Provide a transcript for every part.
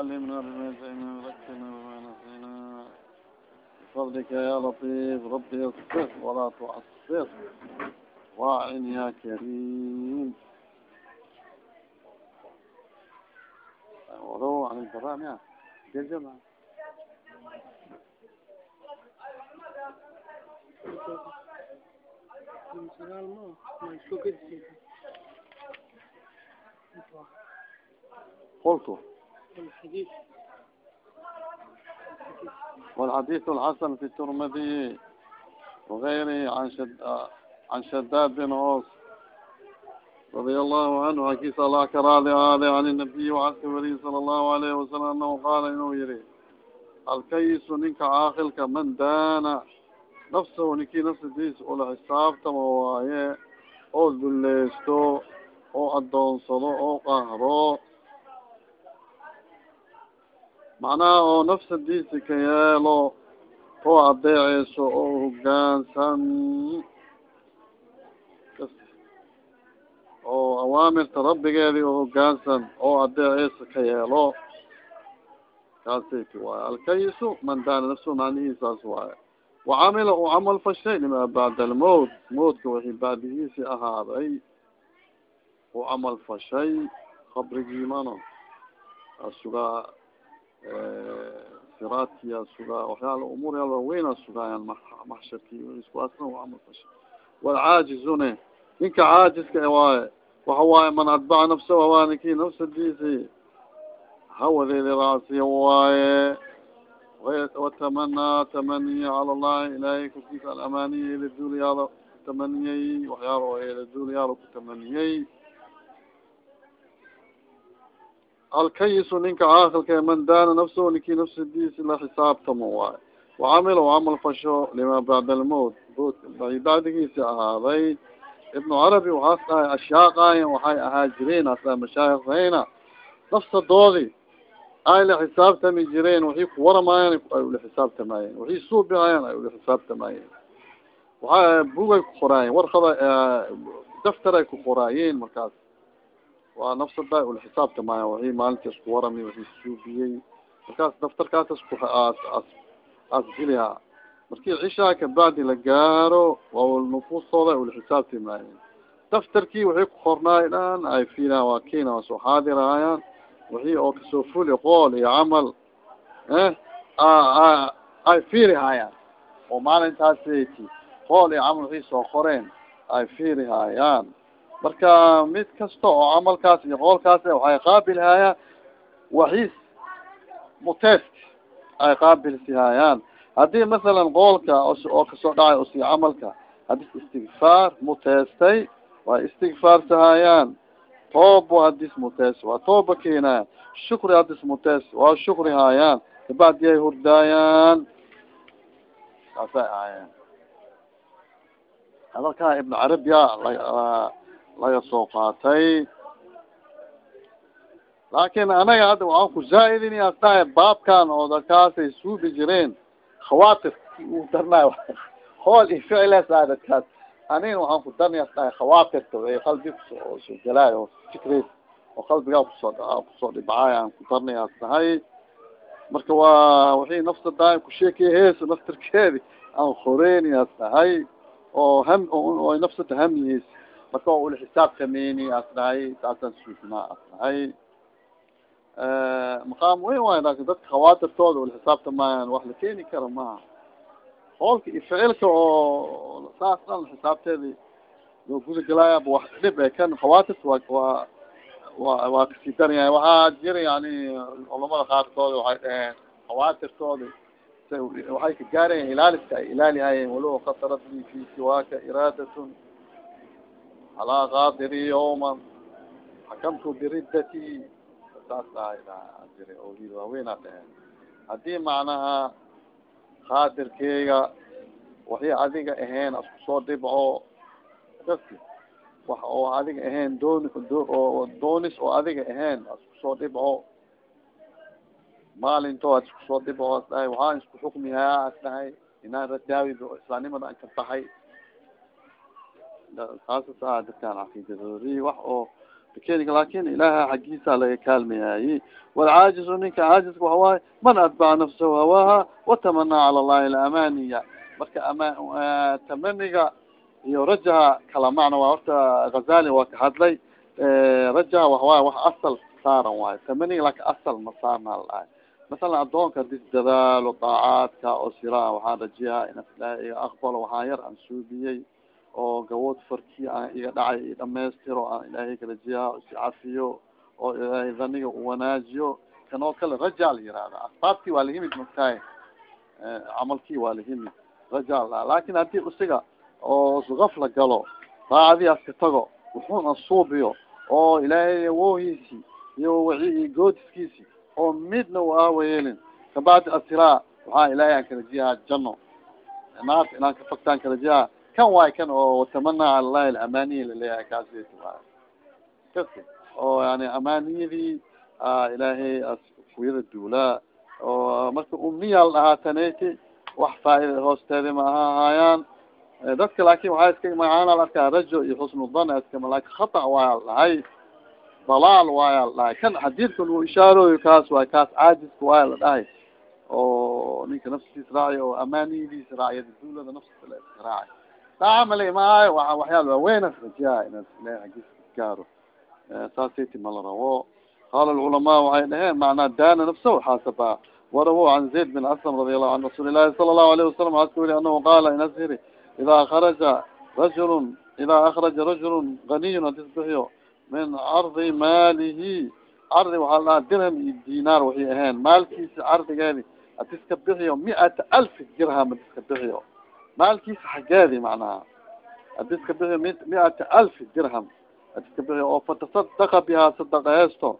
علمنا بما جئنا وذكرنا بما نسينا بفضلك يا لطيف رب يسر ولا تعسر واعن يا كريم وضوء عن الدرام يا جماعة naturellement, والحديث الحسن في الترمذي وغيره عن شد عن شداد بن عوس رضي الله عنه حكيس الله كراضي هذا عن النبي وعن النبي صلى الله عليه وسلم انه قال انه يري الكيس ninka caaqilka man daana nafsahu ninkii nafsadiisa ula xisaabtama waaye oo duleysto oo adoonsado oo qahro macnaha oo nafsadiisa ka yeelo oo adeeceyso oo hogaansan oo awaamirta rabbigeedi oo hogaansan oo adeeceysa ka yeelo kaasayki waayo alkayisu man daana nafsu macnihiisaas waayo wacamila u camal fashay lima bacda almowt mowtka wixii bacdigiisi ahaaday u camal fashay qabrigiimano asugaa siraadkiya sugaa waxyaala umuur yaal waaweyna sugaayan maxsharki iskuasna u camal fashay walcaajizune ninka caajiska waaye waxa waaye man atbaca nafsahu waa ninkii nafsadiisi hawadeedi raacsiya waaye watamanaa tamaniya cala llahi ilahay korkiisa alamaniya eela duuliyaalo kutamaniyey waxyaala oo eela duuliyaalo kutamaniyey alkayisu ninka caaqilka man daana nafsahu ninkii nafsadiisi la xisaabtamo waaye wacamila u camal fasho lima bacda almowt bacdigiisi ahaaday. Ibnu carabi waxaas dhahay ashyaaqayan waxay ahaa jireen asa mashaayikayna nafsadoodi ay la xisaabtami jireen waxay kuwaramaayeen ay ula xisaabtamaayeen. Waxay suubihaayeen ay ula xisaabtamaayeen. Waxa bugay ku qoraayeen warkada daftar ay ku qoraayeen markaas waa nafsada ula xisaabtamaayen waxay maalintaas kuwarami waxay suubiyey markaas daftarkaas asku as asgilihaa markii cishaa kabacdi la gaaro waa nufuustooda ula xisaabtamaayeen daftarkii waxay ku qornaay dhan ay fiilahan waa kena waa soo xaadiraayaan. Wixii oo ka soo fuli qool iyo camal ay fiiri haayaan. Oo maalintaaseti qool iyo camal wixii soo qoreen ay fiiri haayaan marka mid kasta oo camalkaas iyo qoolkaas waxay qaabil haayaan waxiis mutesk ay qaabilsi haayaan haddii masalan qoolka oo ka soo dhacay usi camalka haddii istigfaar muteestay way istigfaarsahaayaan toobo hadis mutees waa tooba keenayan shukri hadis mutees waa shukri haayaan kabacdi ay hurdaayaan saasay ahaayeen hadalkaa ibn carabiya laga soo qaatay. Laakin anaga hadda waxaan ku zaa-idin asdahay baabkan oo dadkaasay suubi jireen. Khawaatir u darnay hool iyo ficilesa dadkaas anin waxaan ku darnay asdahay khawaatirta qalbi ku soo soo galaayo oo fikreed oo qalbigaa ku soo ku soo dhibcaay aan ku darnay as tahay. Marka waa waxay nafsa daa kusheekey heesa naftirkeedi aan qoreyni as tahay oo ham nafsata hamyihiis marka waa ula xisaab sameyni as dhahay saasaan suufinaa as maqaam weyn waayo laakiin dadka khawaatirtooda ula xisaabtamayaan wax la keeni kara maha hoolka iyo oo saas dhan xisaabteedi loo guda galaayaba wax dhib e kan khawaatirta waa waa wa waa ka sii daryahay waxaa jira yani culamada qaarkooda waxay dhaheen khawaatirtooda waxay ka gaarayen ilaaliska ay ilaalihayeen walow khasarat li iraadatun alaa qaadiri yawman xakamtu biridati saas dhahay jira oo waaweynaa dhaheen haddii macnaha qaadirkeyga waxii adiga ahayn asku soo dhibco kasi wax oo adiga ahayn doon oo doonis oo adiga ahayn asku soo dhibco maalintoo ad isku soo dhibco as dhahay waxaan isku xukmihaa as dhahay inaan radaawi islaamnimada an saasas ah dadkaan caqiidadoodi wax oo bikeniga laakin ilaha xaggiisa laga kaalmayaayi walcaajizu ninka caajiska waxawaaye man atbaca nafsahu hawaaha watamanaa cala allahi alamaniya marka ama tamaniga iyo rajaha kala macna waa horta gazali waa ka hadlay rajaha waxawaaye wax asal saaran waayo tamaniga laakin asal ma saarna lahay masalan adoonka hadis dadaalo daacaadka oo siraa waxaa rajiyaa in ilahay iga aqbalo waxaa yar aan suubiyey oo gawood farki aan iga dhacay i aan ilaahay karajiyaa is cafiyo oo ilaahay daniga uwanaajiyo kan oo kale rajaa la yihahda asbaabtii waa lahimid magtahay camalkii waa lahimid rajaa la laakin haddii isiga oo sgafla galo daacadii aska tago wuxuuna suubiyo oo ilaahay wohiisi iyo waci goodiskiisi oo midna u aawayeelin kabacdi asiraa waxaa ilaahay aan karajiyaa jano naarta inaan ka fagtaan karajiyaa kan waay kan oo watamana cala llahi alamaniya la leeyahay waay kasi oo yani amaniyadii ilaahay kuyada duulaa oo marka umniya la dhahaa taneti wax faaida hoosteedi ma aha haayaan dadka laakin waxaa iska magacaana la arkaa rajo iyo xusnu dan iskama laakin khata waaya la dhahay dalaal waaya la dhahay kan xadiidkan uu ishaaroyo kaas waay kaas caajiska waaya la dhahay oo ninka nafskiisa raaciy oo amaniyadiisa raaciyada duulada nafskiisa la iska raacay daacamale maayo wa waxyaal waaweyn as rajiyaa inaad ilahay xaggiisa gaaro saasiti ma la rabo. Qaala lculamaa waxay dhaheen macnaa daana nafsahu xaasaba. Warawo can zayd bin aslam radi allahu an rasuuli ilahi sala allahu alayhi wasalam waxaa ka weli anahu qaala in ashiri idaa kharaja rajulun idaa akraja rajulun ganiyun hadis bixiyo min cardi maalihi. Cardi waxaa la dhahaa dirham iyo dinaar waxay aheen maalkiisa cardigeedi hadis ka bixiyo miata alfi dirham hadis ka bixiyo maalkiisa xageedi macnaha hadis ka bixiyo mi miata alfi dirham hadis ka bixiyo oo fatasadaqa bihaa sadaqeesto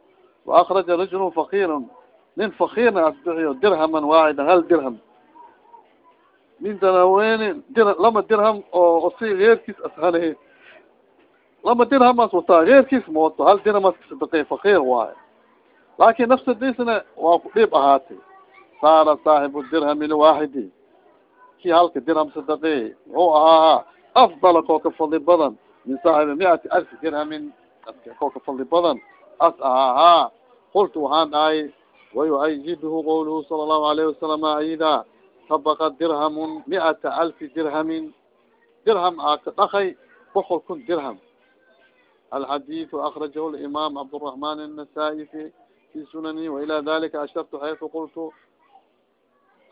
waakraja rajulun fakirun nin fakirna as bixiyo dirhaman waaxida hal dirham nin danaweeni dir lama dirham oo si geerkiis ashale lama dirhamas wataa geerkiis ma wato hal dirhamas kasadaqey fakir waayo laakin nafsadiisna waa ku dhiib ahaatay saara saaxibu dirhami lwaaxidi ki halka dirham sadaqe muxuu ahaaha afdala koo ka fadli badan min saaxibi miati alfi dirhamin koo ka fadli badan as ahaahaa qultu waxaan dhahay wayuayidhu qawluhu sala allahu alayhi wasalam ayda sabaqa dirhamun miata alfi dirhamin dirham aa ka dhakay boqol kun dirham. Alxadiidu akrajahu limaam cabduraxman annasaa-i fi sunani waila dalika ashartu xaytu qultu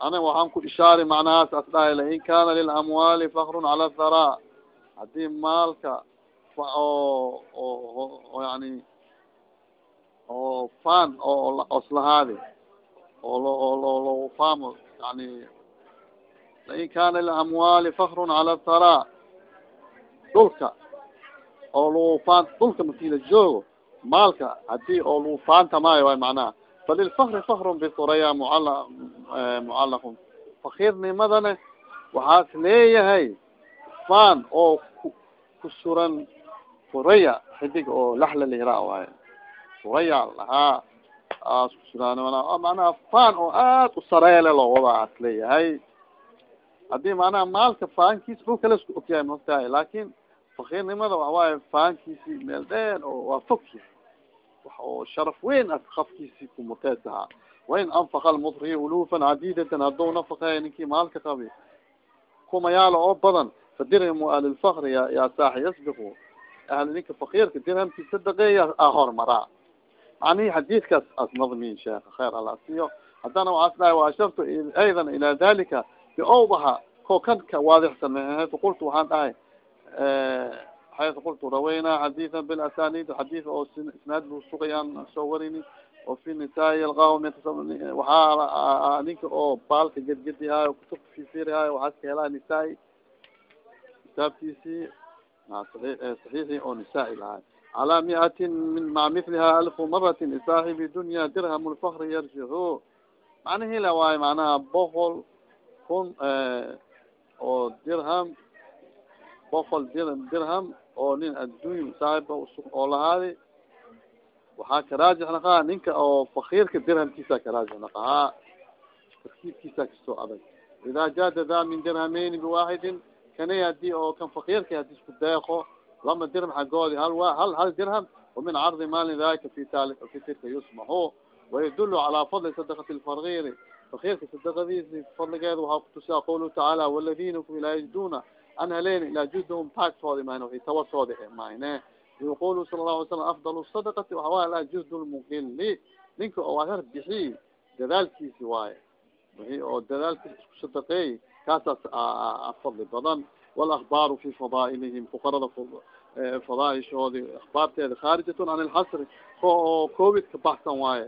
ana waxaan ku ishaari macnahaas as dhahay lain kana lilamwaali fakrun cala thara haddii maalka oo oo yani oo fan oo oslahaadi oo faamo yani lain kana lilamwaali fakrun cala thara dhulka oo lagu faan dhulka markii la joogo maalka haddii oo lagu faantamaayo waay macnaha falilfakri fakrun bithuraya mucala mucalaqun fakirnimadana waxaas leeyahay faan oo ku ku suran furaya xidig oo laxla liraa waayo furaya lahaa aas kusuraan macnaha faan oo aad u sareele loo wada as leeyahay haddii macnaha maalka faankiisa dhulka la isku ogyahay maogtahay laakin fakirnimada waxawaaye faankiisi meel dheer oo waa fog yahay wax oo sharaf weyn as kafkiisi kumuteesahaa wain anfaqa lmudri ulufan cadidatan haduu nafaqeeya ninkii maalka qabi kumayaalo oo badan fadirhamu ahlilfakri ya saaxi yasbiku ahli ninka fakirka dirhamki sadaqeeya a hormaraa macnihi xadiidkaas as nadmiin sheekha kheer alla siyo haddana waxaas dhahay waashartu aydan ila dalika biowdaha ko kan ka waadixsan haytu qultu waxaan dhahay haytu qultu rawaynaa xadiidan bilasanid xadiid oo isnaad bu sugayaan soo warini oo fi nisaai alqawm waxaa ninka oo baalka gedgedihaayo kutubka fifirihaayo waxaas ka helaa nisaa-i kitaabkiisi saxiixi oo nisaa-i lahay calaa miatin min maca miliha alfu marati lisaaxibi dunya dirham lfakri yarjicu macnihi la waayo macnaha boqol kun oo dirham boqol dir dirham oo nin adduny saaxiba oo lahaadi waxaa karaajix naqaa ninka oo fakirka dirhamkiisa karaajix naqahaa tarkiibkiisa kasoo adag ida jaada da min dirhameyni biwaxidin kanay hadii oo kan fakirka hadii isku deeqo lama dirham xagoodi hal wa hal hal dirham ومن عرض مال ذلك في في تلك يسمح ويدل على فضل صدقة الفقير فخيرka sadaqadiisi fadligeeda waxaa kutusiyaa qawluhu tacaala waladina kuwi laa yajiduuna an haleyn ilaa juhdahum taagtooda man waay tawartooda mayne yaqulu sala lahu alay slam afdal sadaqati waxawaa laa juhd lmuqili ninka oo agar bixi dadaalkiisi waaye wixi oo dadaalkiis isku sadaqeey kaasaas fadli badan walakbaaru fi fadaailihim fuqarada fadaaishoodi akhbaarteeda khaarijatun can ilxasri ko oo covid ka baxsan waaye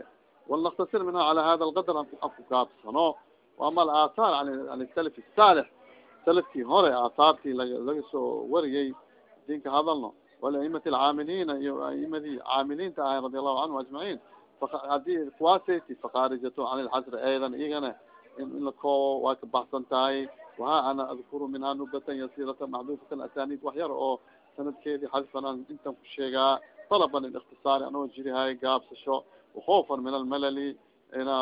walnaktasir minha cala hada alqadr an gaabsano ama alaahaar an salaf saalix saladkii hore aasaartii laga soo wariyay dinka hadalno walaimati alcaamiliina iyo aimadii caamiliinta ahay radi allahu canhu ajmaciin haddii kuwaasati fakaarijatu can lxasri aydan iyagana in la waa ka baxsan tahay waha ana adkuru minha nubatan yasirata maxdufatan asaniid wax yar oo sanadkeedii xadfanaan intan ku sheegaa talaban iliktisaari anoo jirihay gaabsasho wahoofan min almalali ina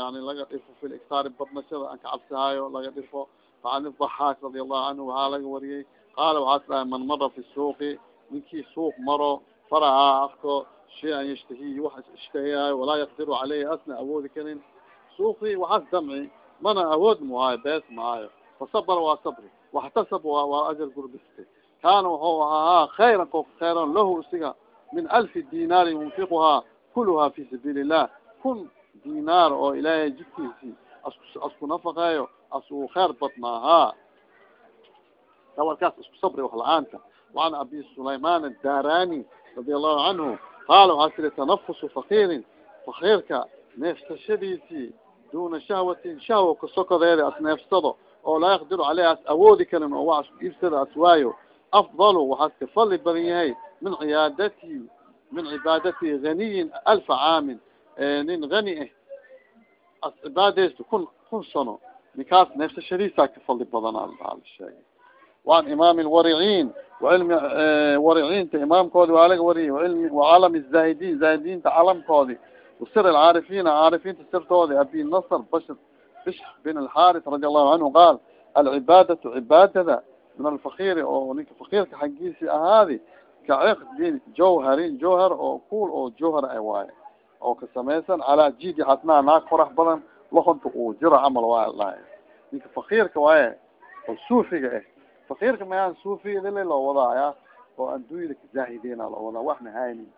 yani laga dhifo fi liktaari badnashada aan ka cabsihaayo laga dhifo facan الضaxaak radi allahu canhu waxaa laga wariyey qaala waxaas dhahay man mara fi suuqi ninkii suuq maro farahaa afko shay an yashtahiy wax ishtahiyaayo walaa yaqdiru caleyhi asna awoodi karin suuqi waxaas damci mana awood muhaayo bees maayo fasabr waa sabri waxtasab waa ajar gurbiste kaana wuxuu ahaa khayran ko khayran lahu isiga min alfi dinaari yunfiquhaa kuluha fi sabiil illah kun dinaar oo ilaahay jidkiisi asku asku nafaqeeyo asku kheer badnaahaa dawarkaas isku sabri wax la'aanta وعan abi sulayman adarani radi allahu canhu qaala waxaa tiri tanafusu fakiirin fakiirka neefsashadiisii duna shahwatin shahwa kasokodeeda as neefsado oo laa yaqdiru caleyha as awoodi karin oo wa asku iibsada as waayo afdalu waxaas ka fadli badan yahay min ciyaadati min cibaadati ganiyin alfa caamin nin hani ah as cibaadeysto kun kun sano ninkaas neefsashadiisaa ka fadli badan ala sheegay waan imaam lwariciin wacilmi wariciinta imaamkoodi waa laga wariyay wailmi wacalami zaahidiin zaahidiinta calamkoodi wasir alcaarifiina caarifiinta sirtoodi abi nasr bashir bishr bin alxaris radi allahu canhu qaal alcibaadatu cibaadada min alfakiri oo ninka fakirka xaggiisi ahaadi kaciqdin jawharin jawhar oo kuol oo jawhar a waaye oo ka samaysan calaa jidi xasnaa naag farax badan lokonta uu jiro camal waa ninka fakirka waaye oo suufiga ah fakirka mayaan suufiyadale loo wadaaya oo adduunyada kazaahideyna loo wadaa waxna haynin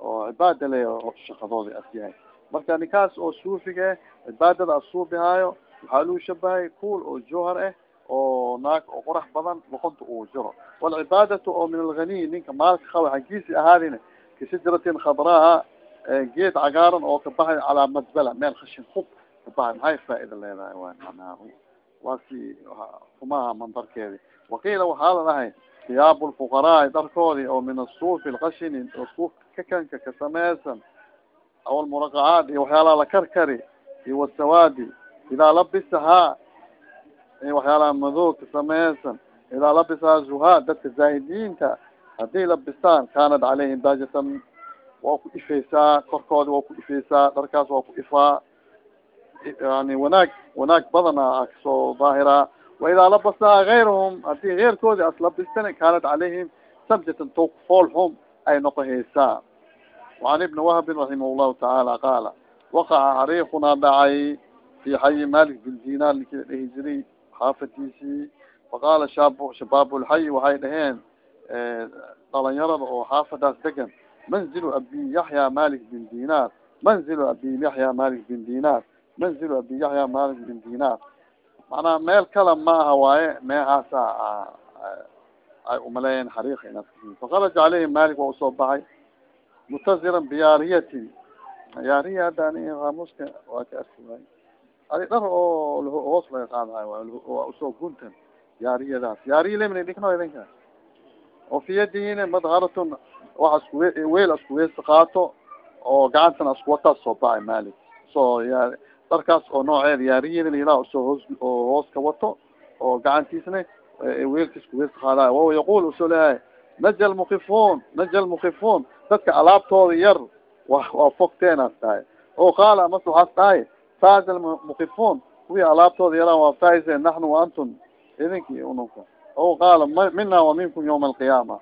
oo cibaada le shaqadooda as yahay. Marka ninkaas oo suufiga ah cibaadada asuubihaayo waxaa luu shabahay kuol oo jawhar ah oo naag oo qurax badan luqunta uu jiro. Walcibaadatu oo min alghaniy ninka maalka qaba xaggiisi ahaadina kasajaratin khadraa geed cagaaran oo kabaxay calaa madbala meel khashin hub kabaxay maxay faaida leedahay wa manaa waa si xumaha mandarkeedi waqiila waxaa la dhahay hiyaabu lfuqaraai dharkoodi oo min asuufi lkashini oo suuf kakanka ka samaysan aw almuraqacaat iyo waxyaalaha la karkari iyo wasawaadi idaa labisahaa waxyaalaha madoog ka samaysan idaa labisaa zuhaa dadka zaahidiinta hadday labistaan kaanat caleyhim daajatan waa ku ifeysaa korkooda waa ku ifeysaa dharkaas waa ku ifaa yani wanaag wanaag badana ka soo daahiraa waidaa labasaa gayrahum haddii keyrkoodi as labistan kaanat caleyhim samjatan to fool xum ay noqoheysaa وعan ibni wahbin raximah llahu tacaala qaala waqaca hariikunaa dhacay fi xayi malik bin dinar ninki la dhehi jiray xaafadiisii faqaala shaab shabaabulxayi waxay dhaheen dhalinyarada oo xaafadaas degan manzilu abi yaxya malik bin dinar manzilu abi yaxya malik bin dinar manzilu abi yaxya malik bin dinar. Macnaha meel kale ma aha waaye meehaasa ay umaleeyeen xariiqa inaad faqaraja caleyhi malik waa u soo baxay. Mutaziran biyaariyatin yaariya hadda ani qaamuska waa ka arki waay adi dhar oo hoos laga qaadayo waa u soo guntan yaariyadaas yaariya lemina dhikno idinka oo fi yadihina madharatun waxa isku weel isku weesa qaato oo gacantana isku wataa soo baxay malik. Soo ya dharkaas oo nooceeda yaariyada layidhaha u soo hoos oo hoos ka wato oo gacantiisna weelka isku weesa qaadayo wawa yaqul u soo leeyahay naja lmukifuun naja lmukifuun dadka alaabtooda yar wa waa fogteenaas tahay. O qaala mas waxaas dhahay faaza lmukifuun kuwii alaabtooda yaraan waa faaize naxnu wa antum idinki ununka o qaala mina wa minkum yawma alqiyaama.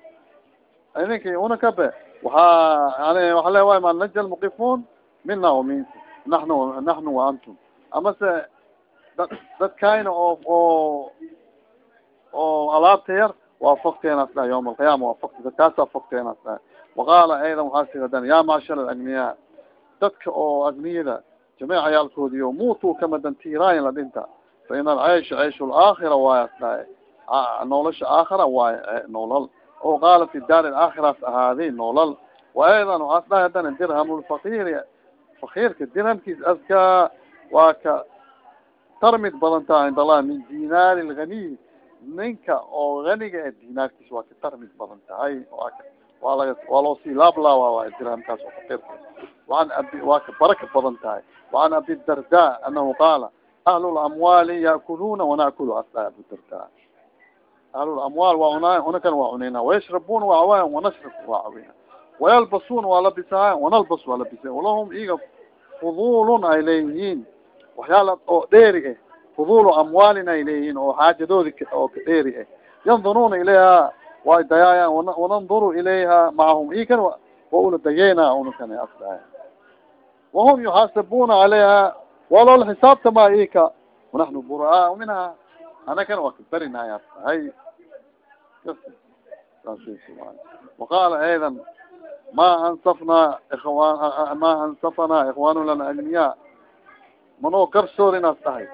Idinki unakabe waaa yani waxa le way ma naja lmuqifuun mina o minka naxnu naxnu wa antum ama se dad dadkayna oo oo oo alaabta yar waafaqteenas dhahay yawma alqiyaama waafaqti dadkaasa fakteenas dhahay waqaala aydan waxaa sigadan ya macshar alagniyaa dadka oo agniyada jamiic cayaalkoodiyo muutu kamadan tiiraayin la dhinta fa in alcaysha cayshu laakhira waay as dhahay nolosha aakhira waay noolal o qaala fi daar aakhiraas ahaadi noolal wa aydan waxaas dhahay hadana dirham lfakiri fakirka dirhamkiis askaa waa ka tarmid badan taha cind allah min dinaari lganiy ninka oo ganiga e dinaarkiis waa ka tarmid badan tahay waa ka waa laga waa loo sii laablaawa waay dirhamkaas oo fakirka waan abi waa ka baraka badan tahay waan abi darda anahu qaala ahlu lamwaali yaakuluna wanakulu asda abu darda ahlu lamwaal waa cunaayan unakan waa cunayna wayashrabuna waa cawaayan wanashrab waa cawina wayalbasuna waa labisaayan wanalbas waa labisa walahum iga fudulun ay leeyihiin waxyaala oo dheeri ah fudulu amwaalin ay leeyihiin oo xaajadoodi oo ka dheeri ah yanduruna ilayha way dayaayaan wananduru ilayha macahum ikan wa ula dayeyna unakan asdaaya wahum yuxaasabuna calayha walol xisaabtama ika wanaxnu buraa minha anakana waa kabarinaya hay waqaala aydan ma ansafna iwan ma ansafana ikhwaanu lana agniya manoo garsoorinaas tahay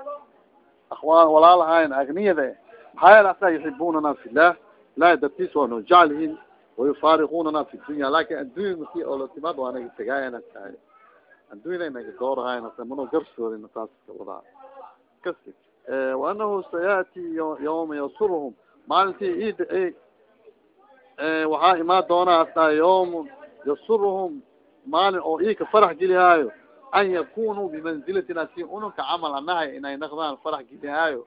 akwaan walaalahayn agniyada maxaa yeele asa yuxibunana filah ilahay dartiis waa noo jeclihin wayufaariqunana fi dunya laakiin addunya maki olatimaad waa naga tegaayanas tahay addunyada naga doorahayn asa manoo garsoorin saas wadaa kasi waanahu sayati yawma yasurhum maalintii id waxaa imaan doonaa as dhahay yawm yasurhum maalin oo ika farax gelihaayo an yakunuu bimanzilatina si ununka camal anahay inay naqdaan farax gelihaayo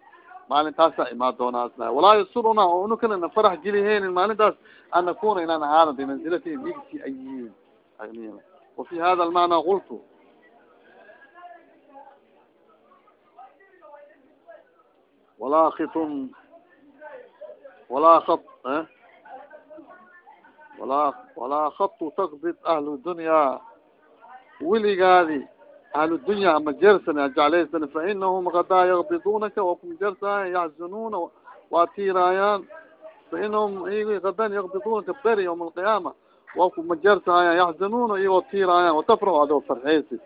maalintaasa imaan doonaa walaa yasuruna oo ununkana farax geliheynin maalintaas an nakuna inaan ahaano bimanzilatihim igsi ayiin wafi hada almacna qultu walaa kitun walaa kat walaa walaa khatu takbid ahlu dunya. Weligaadi ahlu dunya ama jersan jeclaysan fainahum kadaa yakbidunaka wakum jersan yaxzununa waa tiiraayaan fainahum iyg kadan yakbidunaka beri yawma alqiyaama waa kuma jersahayan yaxzanuna iyagoo tiiraayaan watafrax adoo farxeysi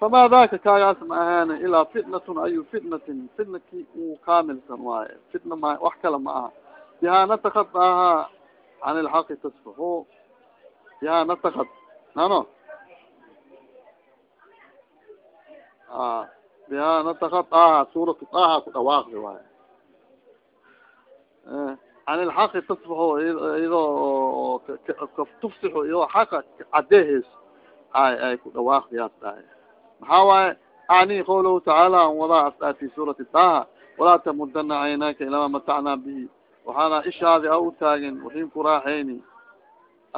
fama daka kaagaas ma ahaani ilaa fitnatun ayu fitnatin fitnaki uu kaamilsan waaye fitna ma wax kale ma aha. Bihaa natakad ahaa can ilxaqi tasfaxu bihaa natakad nano a bihaa natakad aha suuratu daha ku dhawaaqdi waaye can ilxaqi tasfaxu iyadoo tufsixu iyadoo xaqa cadeeheyso ay ay ku dhawaaqdiyaas dhahay maxaa waaye ani qawlahu tacaala an wadaa asdaa fi suurati daha walaa tamudana caynaka ilama matacnaa bihi waxaana ishaadi a u taagin waxin ku raaxeyni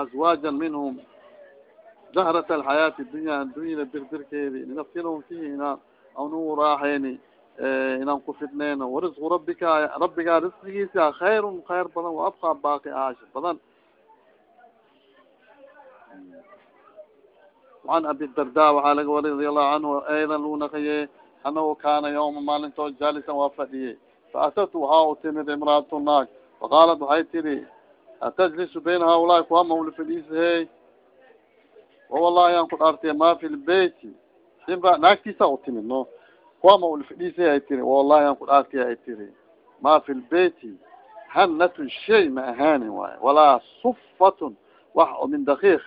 azwaajan minhum zahrat alxayaati dunya addunyada birdirkeedi linaftinahum fihi inaan anugu raaxeyni inaan ku fidneyno warisqu rabbika rabbigaa risqigiisa khayrun khayr badan wa abqaa baaqi aasha badan وan abi darda waxaa laga wari radi allahu canhu ayda lu nakaye anahu kana yawma maalintood jaalisan waa fadhiyey faatatu waxaa u timid imraatu naag faqaalat waxay tiri atajlisu bayna haulaai kuwa mawla fadhiisahey wawallahi aan ku dhaartay ma fi lbeyti imra naagtiisa u timid no kuwa mawla fadhiisahey ay tiri wawallahi aan ku dhaartay ay tiri ma fi lbeyti hanatun shay ma ahaanin waayo walaa sufatun wax oo min dakiik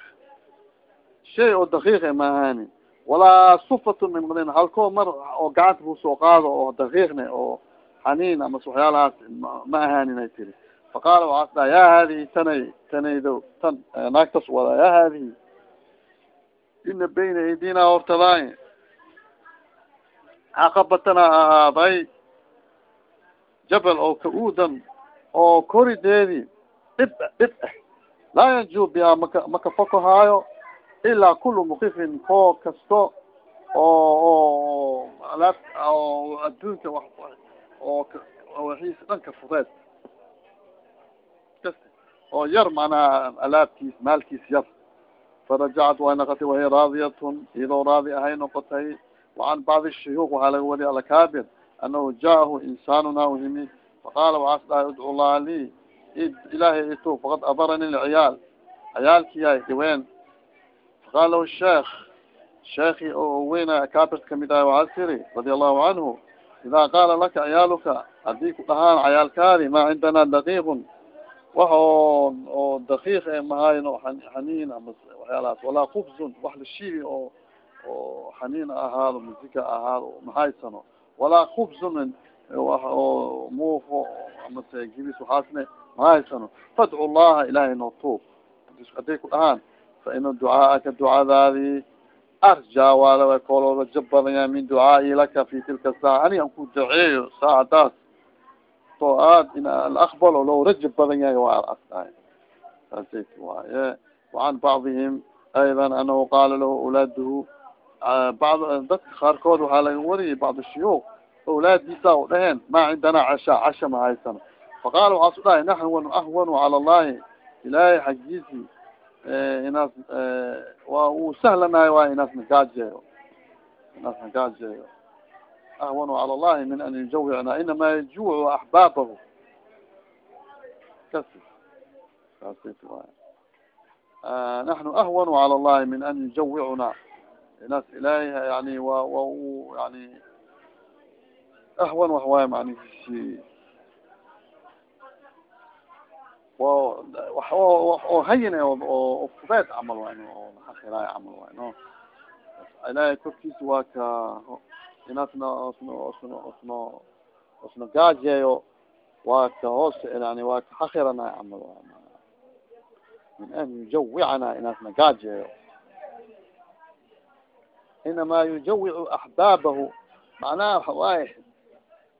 shay oo dakiiq ma ahaanin walaa sufatun min madin halkoo mar oo gacanta ku soo qaado oo dakiiqne oo xaniin amas waxyaalahaas ma ahaanin ay tiri faqaala waxaas dhaha ya hadihi tanay tanaydo tan naagtas wada ya hadihi ina bayna aydina hortadaay caqabatana ahaaday jabal oo ka-uudan oo korideedi dhib dhib ah laa yanju biha maka maka fokohaayo ilaa kulu mukifin koo kasto oo oo oo adduunka oo waxiisa dhanka kasta oo yar macnaha alaabtiis maalkiis yar farajacat way noqotay wahiya raadiyatun iyadoo raadi ahay noqotay wacan bacdi shuyuuk waxaa laga wariya alakaabir anahu jaahu insanuna uhimi faqaala waxaas dhahay udcu llaha lii ilahay itu faqad adarani lciyaal ciyaalkiya dhiween faqala lahu sheekh sheeki oo weyna akaabirta ka mid ahay waxaa siri radia allahu canhu ida qaala laka ciyaaluka haddii ku dhahaan cayaalkaadi ma cindana daqiiqun wax oo oo daqiiq e mahayno xaniin ama waxyaalahaas. Walaa khubzun wax la shiibi oo oo xaniin ahaado musika ahaado mahaysano walaa khubzun wax oo muufo amase gibis waxaasne mahaysano fadcu llaha ilahay noo tuub. Haday ku dhahaan fa ina ducaaka ducadaadi arja waala kolooda jab badanya min ducaai laka fi tilka saaca ani an ku duceeyo saacadaas to aad in alaqbalo loo rajab badan yahay waa asdahay saasay waaye. Wacan bacdihim ayda anahu qaala lahu awlaaduhu bad dadka qaarkood waxaa laga wariyay bacd shuyuuk awlaadiisa u dhaheen ma cindana casha casha ma haysano. Faqaala waxaasu dhahay naxwan ahwanu cala allahi ilaahay xaggiisi inaas wa uu sahlanahay waay inaas nagaajeeyo inaas nagaajeeyo cala allahi min an yujawicna inama yajuucu axbaabahu kasi saasat waay naxnu ahwanu cala allahi min an yujawicuna inaas ilahay yani wa wa u yani ahwan wax waay manisi oo hayin oo fudeed camal waay oo akhiraay camal waay no ilahay korkiisa waa ka inasna osno osno osno osno gaajeeyo waa ka hoos yani waa ka hakiranay camal waay min an yujawicana inasna gaajeeyo inama yujawicu axbaabahu macnaha waxa waaye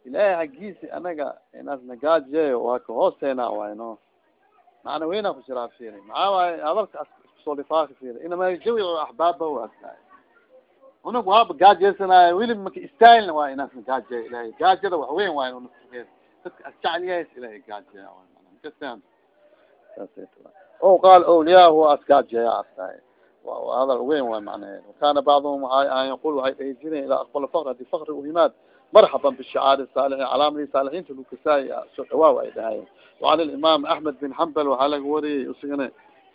ilahay hagiisi anaga inasna gaajeeyo waa ka hooseena waay no macna weyna kujiraa firi maxaa waaye hadalka askusoo lifaaka firi inama yujawicu axbaabahu astaay unug waaba gaajaysanaayo weli maka istaahilna waa inaas gaajeeyo ilahay gaajada wax weyn waayo unaftigeeda dadka asjacliyahays ilahay gaajeeya kasaan o qaal awliyaa waa asgaajeeya astahay hadal weyn waay macnaheed wakana bacduhum an yaqul waxay dhahi jireen aqbala fakr haddii uhimaad marxaban bishicaari saalixiin calaamadi saalixiinta lagu kasaay ay dhahayen wacan alimaam axmed bin xambal waxaa laga wariyay isagana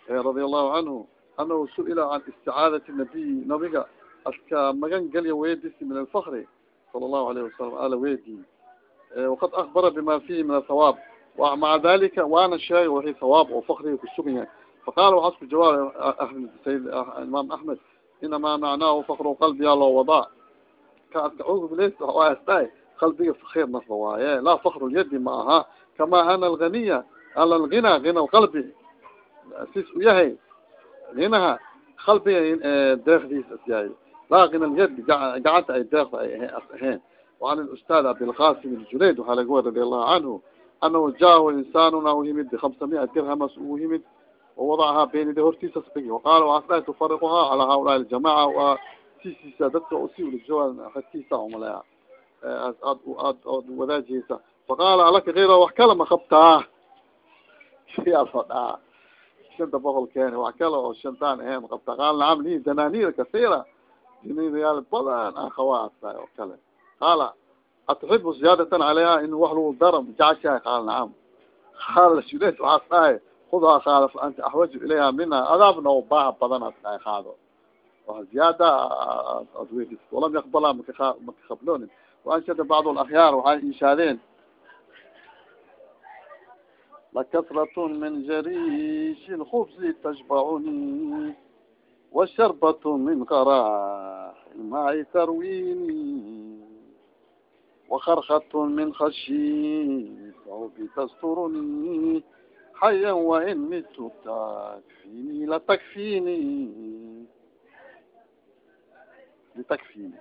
radi allahu canhu anahu su'ila can isticaadati nabiy nabiga aska magan gelya weedisi min alfakri sala الlahu alayه wasalam ala weedi وaqad akbara bima fihi min ahawaab maca dalika waana sheegay waxi hawaab oo fakriga kusugan yahay faqala waxaas ku jawaabay sayd imaam axmed inama macnaahu fakru qalbiya loo wadaa ka aska ogbles qalbiga fakir nasba waaye laa fakru lyadi ma aha kama ana alganiya ala alghina hina lqalbi sis u yahay hinaha qalbiga deekdiis as yahay laa hina lyadi gacanta ay deekda ay as ahayn وعn الاستاذ abilqasim الjunayd waxaa laga wari radi allahu canhu anahu jaahu insanuna uhimid بخamsa mia dirhamas uhimid وawadacahaa benida hortiisas dhigi وaqala waxaas dhahay tufariquha calى haulaa اljamaca waa sisiisa dadka si ulijoa agtiisa umaleya aad aad ad wadaajiyeysa faqaala alaka kayra wax kala ma qabtaa siyaasoo dhaa shanta boqol keeni wax kale oo shantaan ahayn ma qabtaa qaala nacam li dananiir kasira inayaal badan ah, aan khawaasta oo kale. Qaala atuxibu ziyaadatan calayha in wax lagu daro jacashahay qaala nacam qaala shuleys waxaas dhahay hudaa qaala fa anta axwaju ilayha mina adaabna oo baaha badan aas qaado. Waa ziyaada ah, ad weydiis walam yaqbala maka maka qabloonin waanshada bacdu alakhyaar waxay inshaadeen lakasrat min jariishi lkhubsi tajbacuni washarbat min qarax ilmaai tarwini وakarkat min khashi sawbi tasturuni xaya wain mitu takfini latakfini litakfini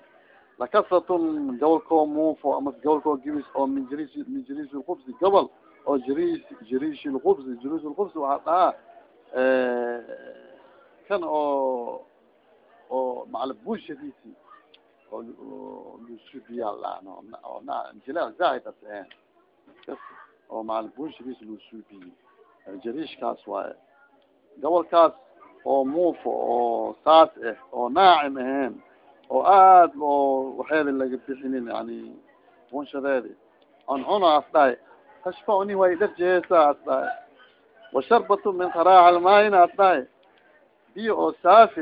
lakasatun gobolkoo muufo ama gobolkoo gibis oo min jris min jris lkubsi gobol oo jris jrish lkubsi jris lkubsi waxaa dhahaa kan oo oo macala bushadiisi oo lusubiyaa oo jila zaaid as ahen oo macala bushadiisi lusubiyi. Jarishkaas waaye. Gobolkaas oo muufo oo saas ah oo naacim ahayn oo aad oo waxeeda laga bixinin yani bunshadeedi on cuno as dhahay. Tashfacni way darjeesa as dhahay. Min qaraac almaayina as biyo oo saafi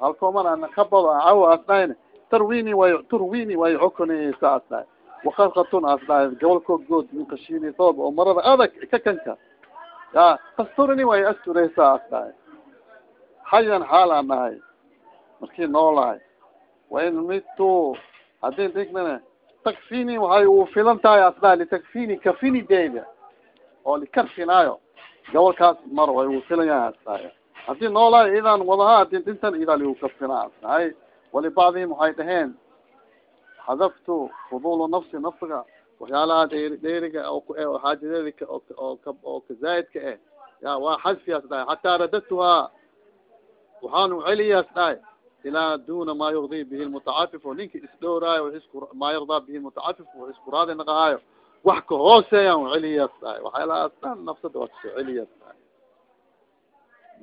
halkooman ana kabado cawo as dhahayna tarwini way turwini way cokoneysa as dhahay wakarkatun as dhahay gobolkood good min kashini thoob oo marada adag ka kanka. Ya tasturni way astureysa as dhahay hayan xaal aan nahay markii noolahay wain midtu haddii dhignana takfini waxay u filan tahay asdaa litakfini kafini deyda oo likarfinaayo gobolkaas mar way u filan yahay asdaay haddii noolahay idan wadaha haddii dhintan idaa ligu karfinaa asdahay walibacdihim waxay dhaheen. Hadaftu fudulu nafsi nafsiga waxyaalaha dheeri dheeriga oo xaajadeedi oo oo kazaaidka eh ya waa xadfi asdahay xataa radadtuhaa waxaanu celiya asdahay ilaa duna ma yurdi bihi lmutacafif oo ninki isdhowraayo maa yardaa bihi lmutacafif wa isku raadi naqahaayo wax ka hooseeyan celiyaas dhahay. Waxyaalahaas dhan nafsada waa ka soo celiyaas. dhahay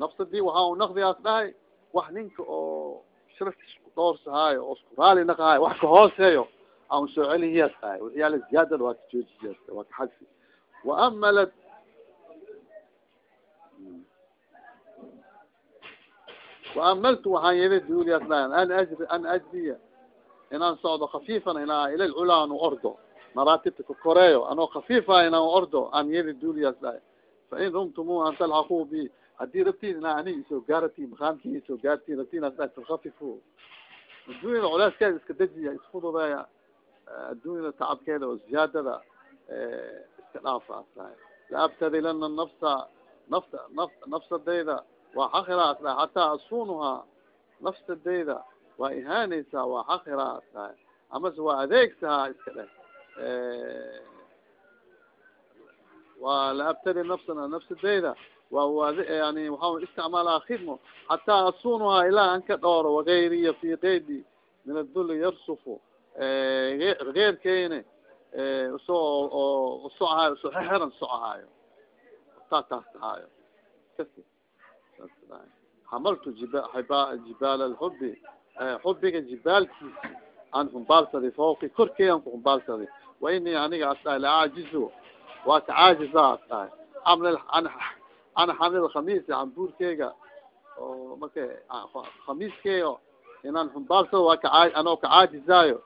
nafsadii waxaa u naqdiyaas dhahay wax ninka oo sharafka isku dhoorsahaayo oo isku raali naqahaayo wax ka hooseeyo aan soo celiyaas dhahay. Waxyaala ziyaadada waa ka joojiyaas waa ka xadfi waamalad waamaltu waxaan yada duuliyaas dhahay an ajri an ajriya inaan socdo khafiifan inaa ila lculaa anu ordo maraatibta ka koreeyo anoo khafiifa inaan ordo aan yada duuliyaas dhahay. Fain rumtumu an talxaquu bi haddii rabtiin inaa ani isoo gaaratiin makaamkii isoo gaartiin rabtiin as dhahay falkafifu adduunyada culeyskeeda iska dejiya isfududeeya adduunyada tacabkeeda oo ziyaadada iska dhaafa as dhahay laabtadilana nafsa nafta naf nafsadayda waa xakira as dhahay hataa asunuhaa nafsadayda waa ihaanaysaa waa xakira as dhahay amase waa adeegsahaa iska dheh. Waa la abtadi nafsana nafsadayda yani waxaa isticmaalaa khidmo hataa asunuhaa ilaa an ka dhooro wagayriya fi qeydi min aduli yarsufu geerkeyne u soo oo usocahaayo u soo xeran socahaayo taa taas tahaayo kasi xamaltu jib jibaal alxubi xubiga jibaalkiisi aan humbaalsaday fawki korkeeyan ku humbaalsaday wa ini aniga as dhahay laajizu waa ka caajiza as dhahay an xamil khamiisi cambuurkeyga oo marka khamiiskeyga inaan humbaalsado waa ka anoo ka caajizaayo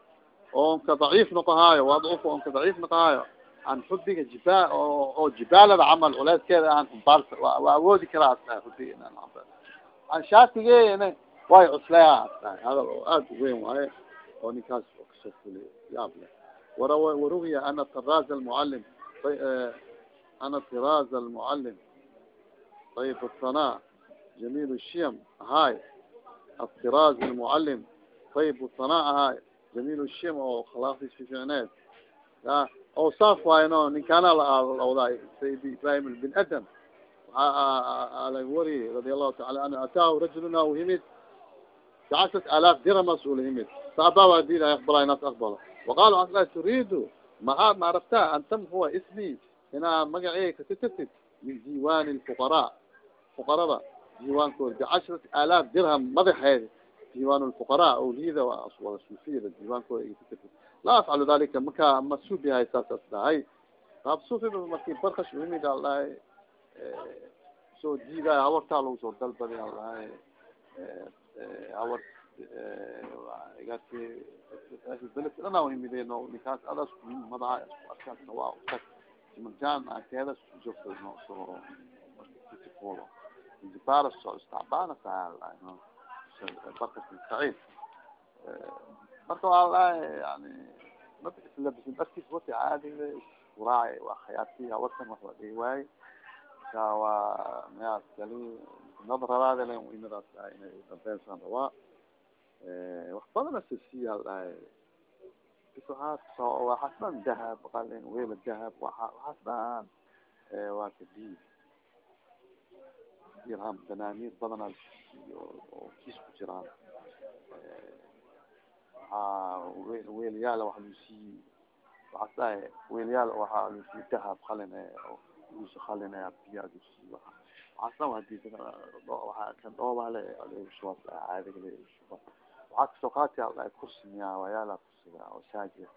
oon ka daciif noqohaayo wadcuf on ka daciif noqohaayo an xubiga jiba oo jibaalada camal culeyskeeda aan humbaalsa waa awoodi karaa as dhahay xubiga inaan an shaatigeena way cusleya as dhahay hadal oo aad weyn waaye oo ninkaas oo ka soo fuliy yaab le wara waruwiya ana tiraaz almucalim ana tiraaz almucalim طيب الثناء جميل الشيم هاي الطراز المعلم طيب الثناء هاي جميل الشيم او خلاص في فعنات لا اوصاف واينو ان كان الاوضاع سيدي ابراهيم بن ادم على وري رضي الله تعالى عنه اتاه رجلنا وهمت بعشرة آلاف درهم مسؤول همت فأبا ودينا يخبر ناس أخبره وقالوا أصلا تريد ما ما عرفتها أن تمحو اسمي هنا مقعي كتتت من ديوان الفقراء fuqarada diiwaankooda bicashrati aalaaf dirham madaxeeda diiwaan lfuqaraa awliyada waa wada suufiyada diiwaankooda ay kutirta laa afcalu dalika marka ma suubi hay saasas dhahay saab suufiba marki barkash imid al dhahay eh, soo diidayo hawartaa lagu soo dalbaday al dhahay hawar eh, eh, gaasi beledka ninkaas adas madaha arkaas waa utag simanjaan akeedas joogta no soo مرجان كذا شفت الموضوع تقوله جبار الصوص تعبانة تعال بركة سعيد بركة والله يعني ما بس بس بس صوتي عادي وراعي وحياتي وطن وحدي واي كوا ناس قالوا نظرة هذا لهم وين راس يعني ربنا سبحانه رواء وحفظنا السياسية هاي بسوحات وحسبان ذهب قال وين الذهب وحسبان واكدين dirham danaaniir badanaa oo kiis ku jiraan waxaa weelyaal waxa lu siiyey waxaas dhahay weelyaal waxaa lu siiyey dahab qalin e luusa qalin e biyaa lu siiyey asna haddii waa kan dhoobale shuba caadiga waxaa ka soo qaati a kursi miya wayaala kursiga oo shaaji ka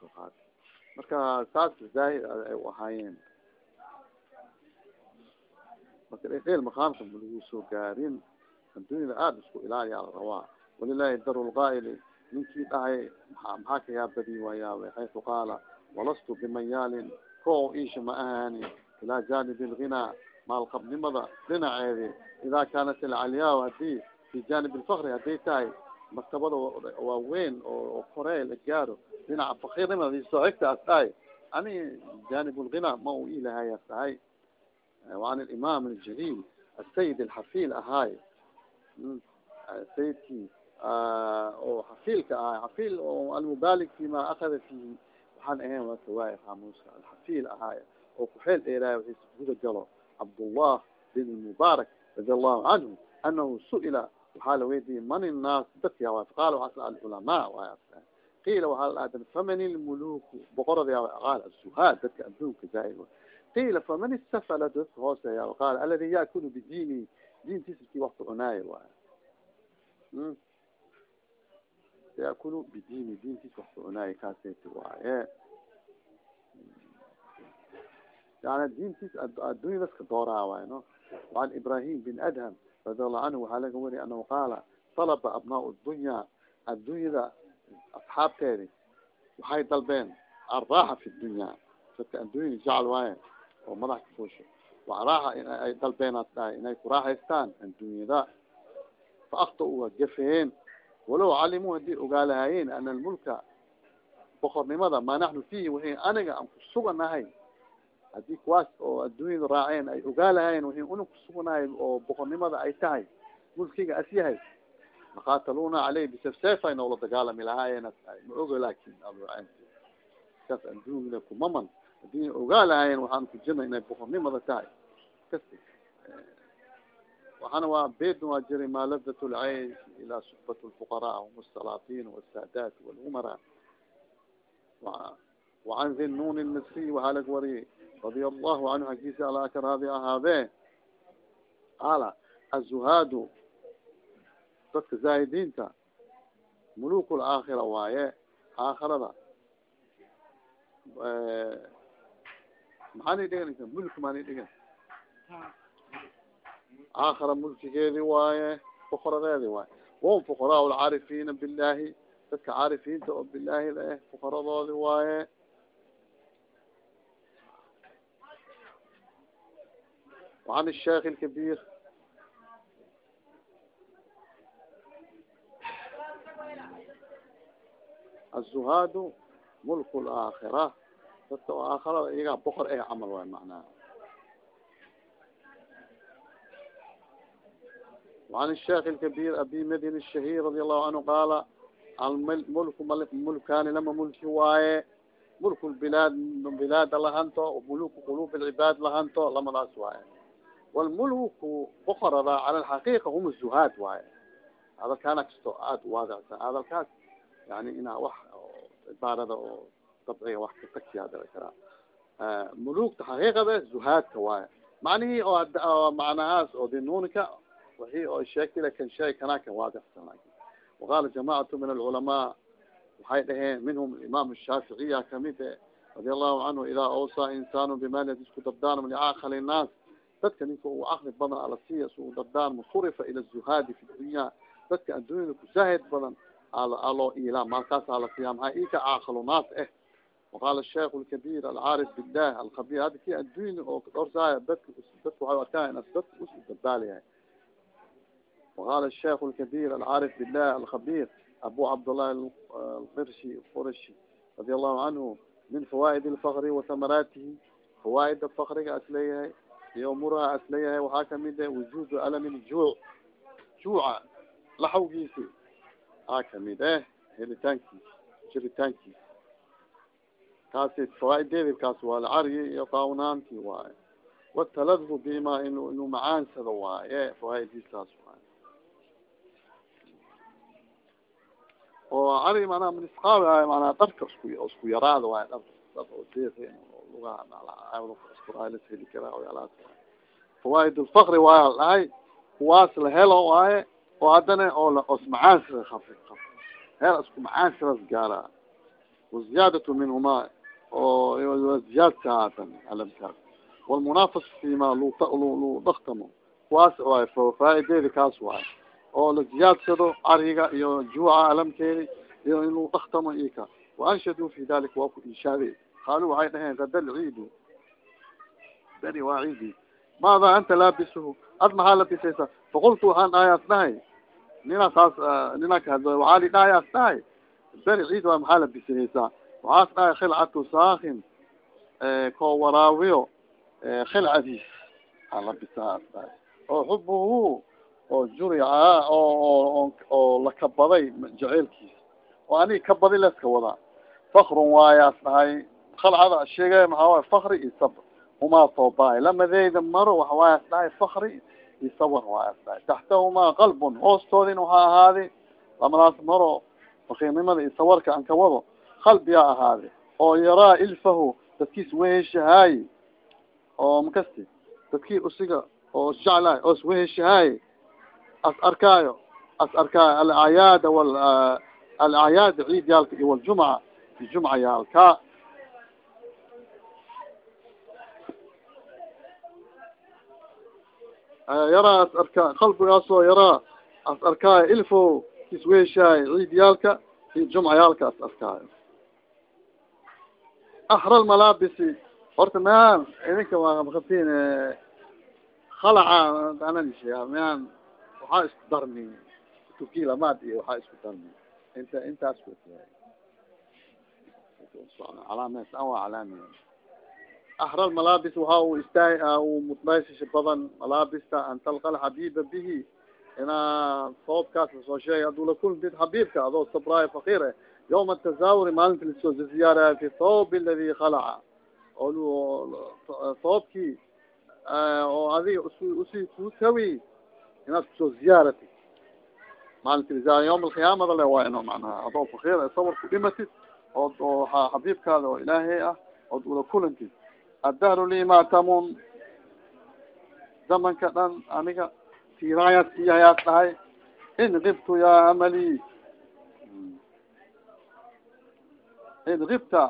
soo qaati marka saas zaahid ay u ahaayeen marka maqaamka malagu soo gaarin addunyada aada isku ilaaliyaa la rabaa. Walilahi dar lqaa'ili ninkii dhahay maxaa ka yaabadi waayaabay xaysu qaala walastu bimayaalin ko isha ma ahani ilaa janibi lghinaa maalqabnimada dhinaceedi idaa kaanat alcalyaa haddii fi janib lfakri haday tahay martabada waaweyn oo koree la gaaro dhinaca fakirnimada soo xigtaas dhahay ani janib lghinaa ma u ilahaya tahay وعن الإمام الجليل السيد الحفيل ahaay sayidki oo xafilka ahay xafil oo almubalik fima akada fihi waxaan ahayn waa kawaay qaamuuska alxafil ahaay oo kuxeel dheeraay waxis guda galo cabdullah bin mubarak radi allahu canhu anahu su'ila waxaa la weydiiyey man innaas dadki awaay faqala waxaa alculamaa waay qiila waxaa la dhaha faman ilmuluku boqoradi awaay qaal asuhaad dadka adduunka zaaid qila faman istafala dadka hooseeya qaal aladi yaakulu bidiini diintiisa ki wax ku cunaayo waay yaakulu bidiini diintiisa wax ku cunaayo kaaseti waaye yani diintiis addunya daska dooraa waay no وعan ibrahim bin adham radi allahu canhu waxaa laga wariy anahu qaala talaba abnaa dunya addunyada asxaabteedi waxay dalbeen araaxa fi dunya dadka addunyada jecel waaye oo madax kafuusho waraaxa ay dalbeenaas dhahay inay kuraaxaystaan addunyada fa akta waa gafeen walow calimuu haddii ogaalahaayeen ana almulka boqornimada maa naxnu fiihi wahi aniga aan kusuganahay haddii kuwaas oo addunyada raaceen ay ogaalahaayeen wahi una kusuganahay oo boqornimada ay tahay mulkiga as yahay maqataluna caleyh bisefseefay noola dagaalami lahaayeen. Ma ogo laakin saas addunyada kumaman haddii ogaa lahaayeen waxaan kujirna inay boqornimada tahay. Waxaana waa bedn waa jiray maaladat lcayn ilaa subat lfuqaraa hum asalaafin wsaadaat walumara wacan hi nun lmisriy waxaa lag wariyay. Radia allahu canhu xaggiisa ala ka raadi ahaadee qaala azuhaadu dadka zaahidiinta muluk laakhira waaye aakhirada maxaani dhigan mulk maani dhigan aakhara mulkigeedi waaye fuqaradeedi waaye wahum fuqaraa lcaarifiina billahi dadka caarifiinta oo bilahi laeh fuqaradoodi waaye وعن الشيخ الكبير الزهاد ملك الآخرة dadka oo aakarada iyagaa boqor eh camal waay macnaha وعن الشيخ الكبير أبي مدين الشهير رضي الله عنه قال الملك ملكان لما ملكي waaye ملك البلاد بلاد lahانto وملوك قلوب العباad lahانto lamadaas waaye والملك بqرda على الحقيقة هم الزهاad waaye hadalkaana kasto aad waadعsan hadalkaas yani inaa wax cibaarada oo dabciga wax katakiyaa dhici karaa mulugta xaqiiqada zuhaadka waaye macnihii oo macnahaas oo dinuunika wixii oo sheegtay kan sheeg kanaa kan waadixsan waqaala jamacatu min alculamaa waxay dhaheen minhum imaam shaaficiya ka mid e radia allahu canhu idaa awsaa insaanu bimaali haddii isku dabdaanm licaakali naas dadka ninka uu caqli badan ala siiya isku dabdaanmo surifa ila zuhaadi fi dunya dadka addunyada kusaahid badan aloo ilaa maalkaasa la siiya maxaa ika caaqalo naas eh وqal الشeikh الكبير الcاarف بالlah الkبيr hada ki addunya oo dhorsaaya dadka dadka waay arkaa in dadka us dabaalayahay وqala الشeikh الكبير الcاarف بالlah الkبيr abu cabdالlah الqrshi qrshi رadi الlahu canhu min fawaaid الفkri وahamaraatihi fawaaida fakriga as leeyahay iyo muraha as leeyahay waxaa kamid ah wujud alm الjuuc juuca laxawgiisi aa kamid eh helitaankiis jiritaankiis kaasi fawaa'ideedi kaas waa lcaryi iyo qaawnaanti waaye. Wataladhu bima in inuu macaansado waaye fawaa'idiisaas waaye. Oo cari manaa misqaawi ahay manaa dharka isku isku yaraada waaye dhar dhar oo deeq lugaha isku heli karaa oyalaas fawaaid lfakri waaya la kuwaas la helo waaye oo haddana oo os macaasira afi hel isku macaasiras gaara waziyaadatu minhuma oo ziyaadka haatan alamkaas walmunaafas fima lu daktamo kuwaas waay faa'ideedi kaas waay oo la ziyaadsado ariga iyo juuca alamkeedi iyo in lu daktamo ika. Waanshaduu fi dalika waa ku inshaade qaalu waxay dhaheen kada lciidu beri waa ciidi maada anta laabisuhu ad maxaa labisaysa faqultu waxaan dhahay as dhahay nina saas nina kahadlo waxaa li dhahay as dhahay beri ciid waa maxaa labisanaysaa waxaas dhahay khilcatu saakin koo waraawiyo khilcadiis aa labisaa as oo xubuhu oo jurica oo oo lakabaday jaceylkiisa oo aniga kabadi leska wadaa fakrun waayo as dhahay khalcada sheegay maxaa waay fakri iyo sabr humaa toobaay lamadeyda maro waxawaay as dhahay fakri iyo sabr waay as dhahay taxtahumaa qalbun hoostoodin waxaa ahaaday lamadaas maro fakiirnimada iyo sawarka an ka wado qalbiyaa ahaaday oo yaraa ilfahu dadkiis weheshahaay oo makasti dadkii usiga oo jeclaay oos weheshahaay as arkaayo as arkaayo. Alacyaada wal alacyaad ciid yaalka iyo waljumca jumca yaalka. Yaraa as arkaa qalbigaasoo yaraa as arkaayo ilfo isweeshaay ciid yaalka iyo jumca yaalka as arkaayo axra lmalaabisi horta mayaan idinka waa makatiin khalaca ananishea mayaan waxaa isku darmi tukilamaad iyo waxaa isku darmi inta intaas calaames an waa calaami axra lmalaabis waxa uu istaa uu mutmaysisha badan malaabista an talqa alxabiiba bihi inaa soobkaas la soo sheegay aduu lakulmtid xabiibka adoo sabraayo fakir yawma tazaawuri maalinta la soo ziyaaraya fi thawb aladi khalaca oo thoobkii oo adiga usi usi kutawi inaad ku soo ziyaarati maalinta ziyaara yawma alqiyaamada le waa ino macnaha adoo fakir sawar ku dhimatid ood oo xabiibkaada oo ilaahay ah ood ula kulantid addahru li matamun zamanka dhan aniga tiraayas iyahayaas dhahay in kibtu ya amali id ifta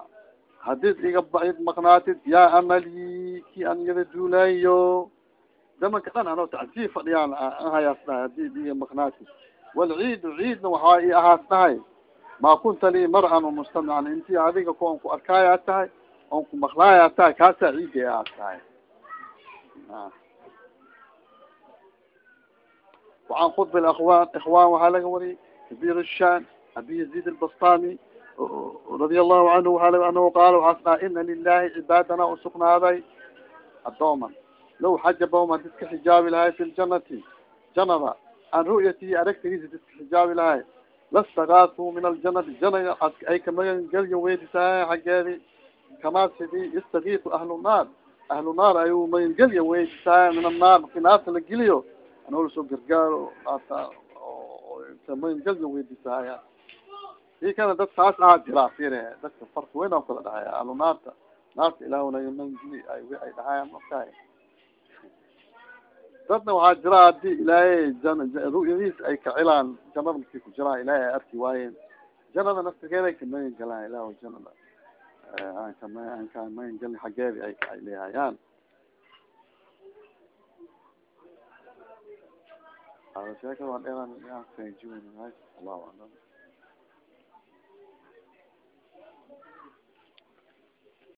hadid iga id maqnaatid yaa amali ki an yada duulayo damanka dhan ano tacsii fadhiyaan anhayaasdahay hadid iga maqnaatid walciidu ciidna waxaa i ahaasdahay maa kunta lii mar'an mustamican inti adiga ko ku arkaayaa tahay on ku maqlaayaa tahay kaasaa ciid i ahaastahay wacan khudb akhwaan ikhwaan waxaa laga wariyay kabiir shan abi yazid albastami رadi allahu canhu waa anahu qaala waxaas dhaha ina lilahi cibaadana usugnaaday adooman law xajabahum hadis ka xijaabi lahay fi ljanati janada an ru'yatihi aragtigiisa dis ka xijaabi lahay. Lastagaasuu min aljanati jana ay kamagangelya weydisaay xaggeedi kamaa sidii yastagiitu ahlu naar. Ahlu naar ayuu magangelya weydisaay min annaar marki naarta la geliyo. Anoo la soo gargaaro magangelya weydisaaya i kana dad saas aha jiraa fir dadka farki weyn oo kala dhahaya ahlu naarta naarta ilaahna magangeli ay dhahaya markaay dadna waxaa jira haddii ilaahay ru'yadiis ay kacilaan janada markay ku jiraan ilaahay ay arki waayeen. Janada naftigeeda ay kamagan galaan ilah janada kama aan kamagan gelin xaggeedi ay ay leehayaan sheekada waa dheeraan allahu aclam